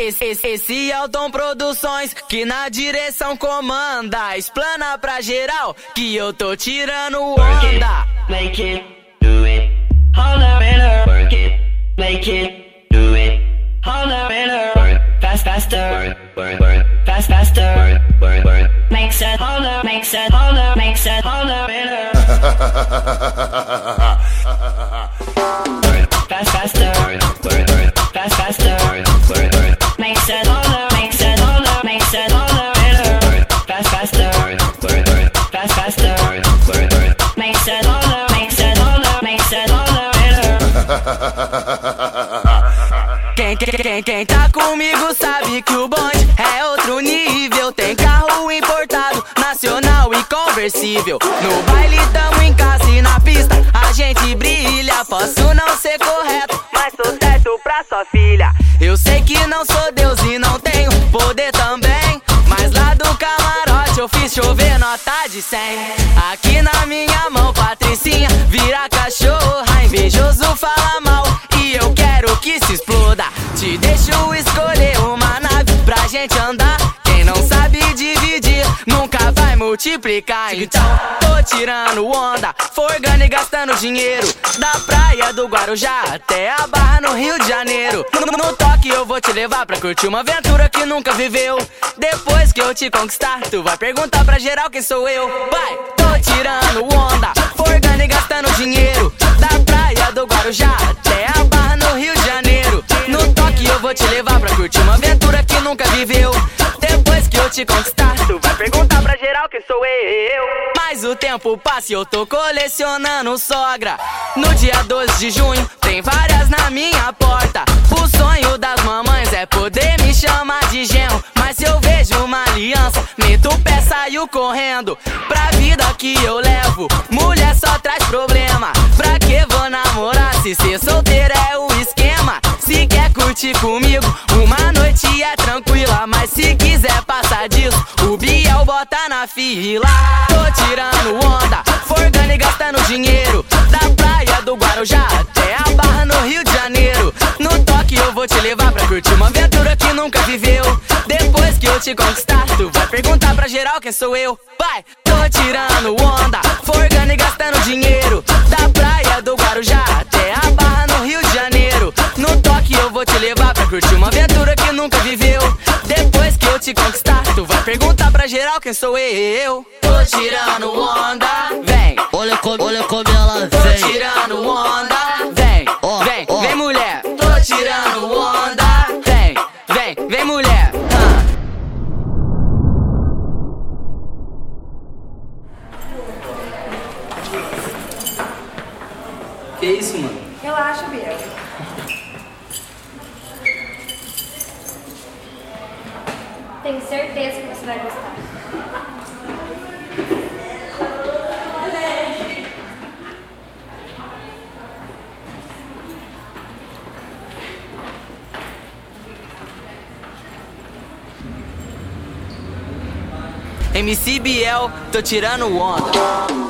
Esse, esse, esse é o Tom Produções que na direção comanda. Explana pra geral que eu tô tirando onda. Make it, do it. Hold up and work it. Make it, do it. Hold up and work. Fast, faster. Fast, faster. Makes it, hold up, makes it, hold up, makes it, hold up and Fast, faster. Quem, quem, quem, tá comigo sabe que o bonde é outro nível. Tem carro importado, nacional e conversível. No baile tamo em casa e na pista a gente brilha. Posso não ser correto, mas sou certo pra sua filha. Eu sei que não sou fiz chover nota de 100. Aqui na minha mão, Patricinha vira cachorra. Invejoso fala mal e eu quero que se exploda. Te deixo escolher uma nave pra gente andar. Vai multiplicar. Então tô tirando onda, forgando e gastando dinheiro. Da praia do Guarujá até a barra no Rio de Janeiro. No, no toque eu vou te levar pra curtir uma aventura que nunca viveu. Depois que eu te conquistar, tu vai perguntar pra geral quem sou eu. Vai, tô tirando onda, forgando e gastando dinheiro. Da praia do Guarujá até a barra no Rio de Janeiro. No toque eu vou te levar pra curtir uma aventura que nunca viveu. Depois que eu te conquistar, eu. Mas o tempo passa e eu tô colecionando sogra. No dia 12 de junho, tem várias na minha porta. O sonho das mamães é poder me chamar de genro. Mas se eu vejo uma aliança, meto o pé, saio correndo. Pra vida que eu levo, mulher só traz problema. Pra que vou namorar se ser solteira é o esquema? Se quer curtir comigo, uma noite é tranquila. Mas se quiser bota na fila. Tô tirando onda, forgando e gastando dinheiro. Da praia do Guarujá até a barra no Rio de Janeiro. No toque eu vou te levar pra curtir uma aventura que nunca viveu. Depois que eu te conquistar, tu vai perguntar pra geral quem sou eu. Vai, tô tirando onda, forgando e gastando dinheiro. Da praia do Guarujá até a barra no Rio de Janeiro. No toque eu vou te levar pra curtir uma aventura que nunca viveu. Depois que eu te conquistar, tu vai geral quem sou eu. Tô tirando onda, vem. Olha como, olha como ela Tô vem. tirando onda, vem, Ó, vem, ó. vem mulher. Tô tirando onda, vem, vem, vem mulher. Ah. Que isso, mano? Relaxa, Biel. Tenho certeza que você vai gostar. MC Biel, tô tirando onda.